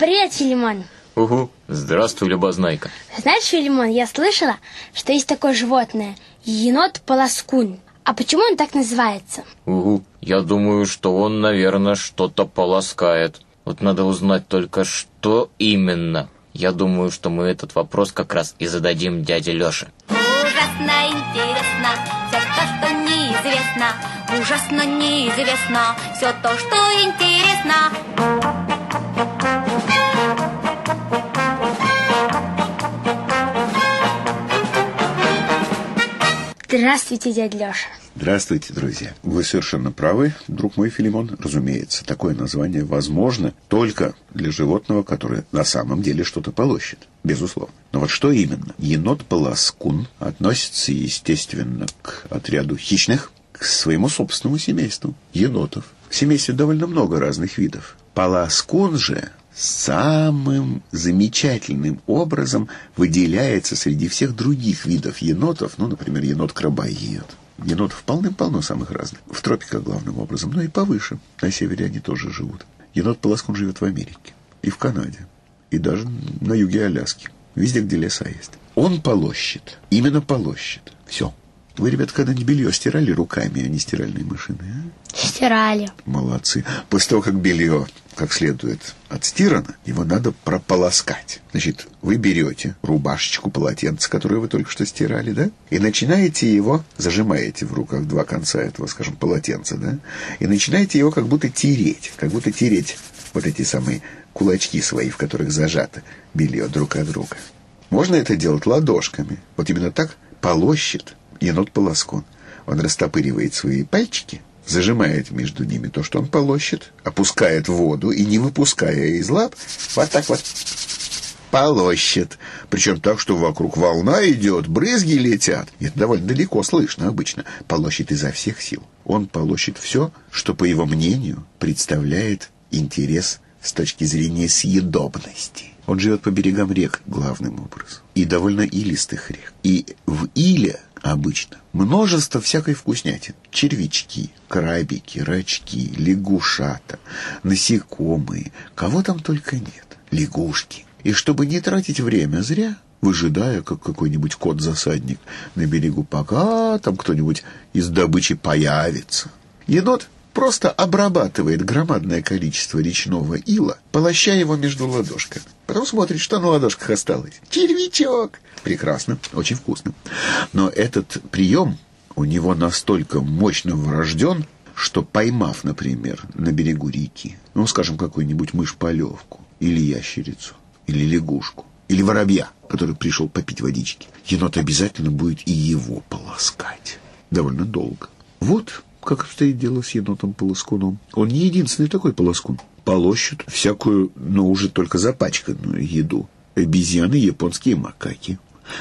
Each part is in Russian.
Привет, Филимон. Угу. Здравствуй, Любознайка. Знаешь, Филимон, я слышала, что есть такое животное – енот-полоскун. А почему он так называется? Угу. Я думаю, что он, наверное, что-то полоскает. Вот надо узнать только, что именно. Я думаю, что мы этот вопрос как раз и зададим дяде Лёше. Ужасно интересно все то, что неизвестно. Ужасно неизвестно все то, что интересно. Здравствуйте, дядя Лёша. Здравствуйте, друзья. Вы совершенно правы, друг мой Филимон. Разумеется, такое название возможно только для животного, которое на самом деле что-то полощет. Безусловно. Но вот что именно? Енот-полоскун относится, естественно, к отряду хищных, к своему собственному семейству енотов. В семействе довольно много разных видов. Полоскун же самым замечательным образом выделяется среди всех других видов енотов, ну, например, енот-крабоед. Енотов полным-полно самых разных. В тропиках главным образом, но и повыше. На севере они тоже живут. Енот-полоскун живет в Америке и в Канаде, и даже на юге Аляски. Везде, где леса есть. Он полощет. Именно полощет. Все. Вы, ребята, когда-нибудь белье стирали руками, а не стиральной машиной, а? Стирали. Молодцы. После того, как белье как следует отстирано, его надо прополоскать. Значит, вы берете рубашечку, полотенце, которое вы только что стирали, да, и начинаете его, зажимаете в руках два конца этого, скажем, полотенца, да, и начинаете его как будто тереть, как будто тереть вот эти самые кулачки свои, в которых зажато белье друг от друга. Можно это делать ладошками. Вот именно так полощет енот-полоскун. Он растопыривает свои пальчики, зажимает между ними то, что он полощет, опускает воду и, не выпуская из лап, вот так вот полощет. Причем так, что вокруг волна идет, брызги летят. Это довольно далеко слышно обычно. Полощет изо всех сил. Он полощет все, что, по его мнению, представляет интерес с точки зрения съедобности. Он живет по берегам рек главным образом. И довольно илистых рек. И в иле обычно множество всякой вкуснятин. Червячки, крабики, рачки, лягушата, насекомые. Кого там только нет. Лягушки. И чтобы не тратить время зря, выжидая, как какой-нибудь кот-засадник на берегу, пока там кто-нибудь из добычи появится. Енот просто обрабатывает громадное количество речного ила, полоща его между ладошками. Потом смотрит, что на ладошках осталось. Червячок! Прекрасно, очень вкусно. Но этот прием у него настолько мощно врожден, что поймав, например, на берегу реки, ну, скажем, какую-нибудь мышь-полевку, или ящерицу, или лягушку, или воробья, который пришел попить водички, енот обязательно будет и его полоскать. Довольно долго. Вот как обстоит дело с енотом-полоскуном. Он не единственный такой полоскун. Полощут всякую, но уже только запачканную еду. Обезьяны, японские макаки.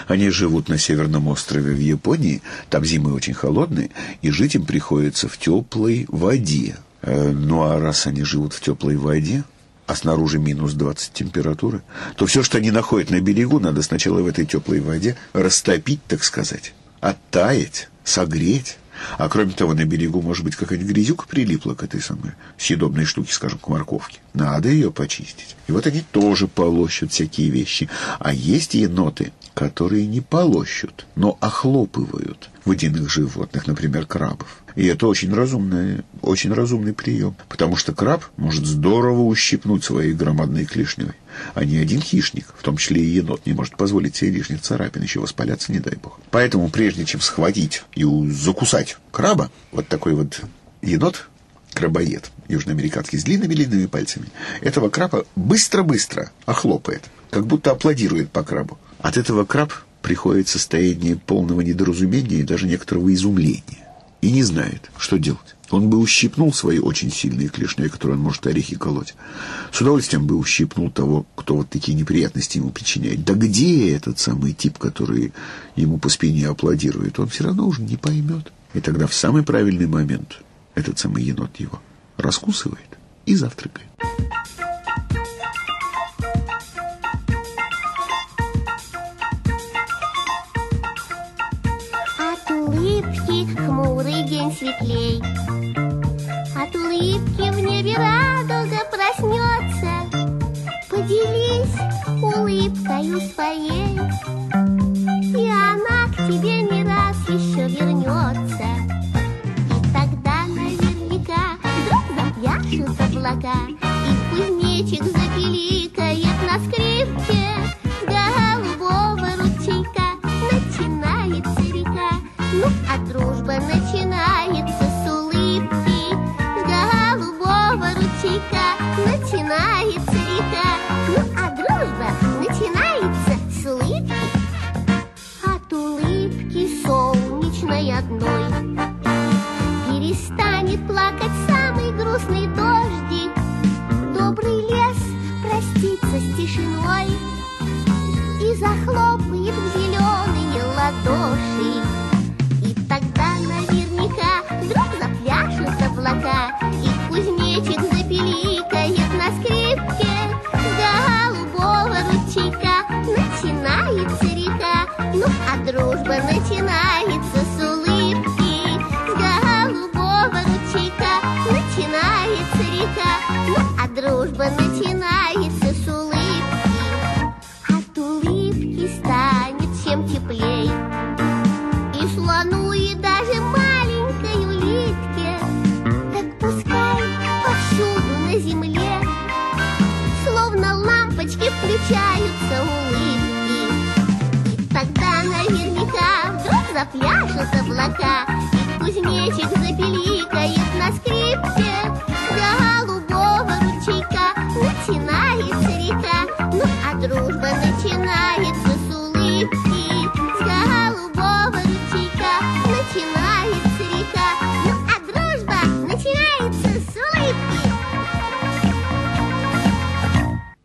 Они живут на северном острове в Японии, там зимы очень холодные, и жить им приходится в теплой воде. Э, ну а раз они живут в теплой воде, а снаружи минус 20 температуры, то все, что они находят на берегу, надо сначала в этой теплой воде растопить, так сказать, оттаять, согреть, а кроме того, на берегу, может быть, какая-нибудь грязюка прилипла к этой самой съедобной штуке, скажем, к морковке. Надо ее почистить. И вот они тоже полощут всякие вещи. А есть еноты, которые не полощут, но охлопывают водяных животных, например, крабов. И это очень разумный, очень разумный прием, потому что краб может здорово ущипнуть своей громадной клешней. А ни один хищник, в том числе и енот, не может позволить себе лишних царапин, еще воспаляться, не дай бог. Поэтому прежде чем схватить и закусать краба, вот такой вот енот, крабоед, южноамериканский, с длинными-длинными пальцами, этого краба быстро-быстро охлопает, как будто аплодирует по крабу. От этого краб приходит состояние полного недоразумения и даже некоторого изумления. И не знает, что делать. Он бы ущипнул свои очень сильные клешни, которые он может орехи колоть. С удовольствием бы ущипнул того, кто вот такие неприятности ему причиняет. Да где этот самый тип, который ему по спине аплодирует? Он все равно уже не поймет. И тогда в самый правильный момент этот самый енот его раскусывает и завтракает. От улыбки хмурый день светлей, От улыбки в небе радуга проснется. Поделись улыбкою своей. захлопает в зеленые ладоши. И тогда наверняка вдруг запляшут облака, и кузнечик запеликает на скрипке. С голубого ручейка начинается река, ну а дружба начинается с улыбки. С голубого ручейка начинается река, ну а дружба начинается запляшут облака, и кузнечик за